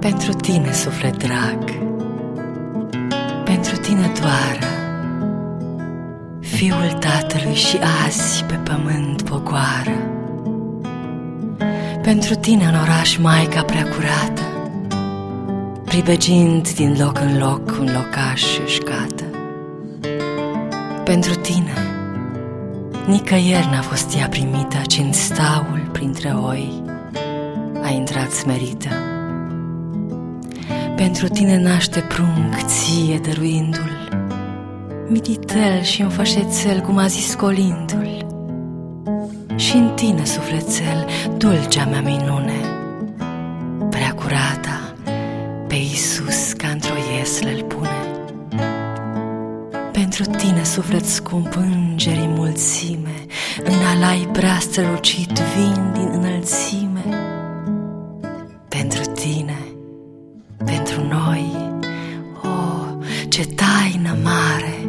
Pentru tine, suflet drag, pentru tine doar, Fiul Tatălui și azi pe pământ pogoară. Pentru tine în oraș Maica prea curată, Pribegind din loc în loc un locaș îșcată. Pentru tine, nicăieri n-a fost ea primită, ci în staul printre oi a intrat smerită. Pentru tine naște prunc ție dăruindu-l, Mititel și înfășețel, cum a zis colindul. Și în tine, sufletel, dulcea mea minune, Prea curata, pe Iisus ca într-o ieslă-l pune. Pentru tine, suflet scump, îngerii mulțime, În alai prea strălucit vin din înălțime. Pentru tine, pentru noi, o, oh, ce taină mare!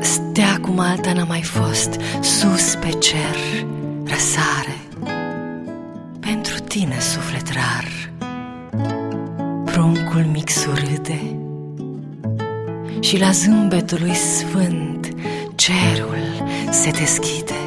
Stea cum alta n-a mai fost, sus pe cer, răsare. Pentru tine, suflet rar, pruncul mic surâde, și la zâmbetul lui sfânt cerul se deschide.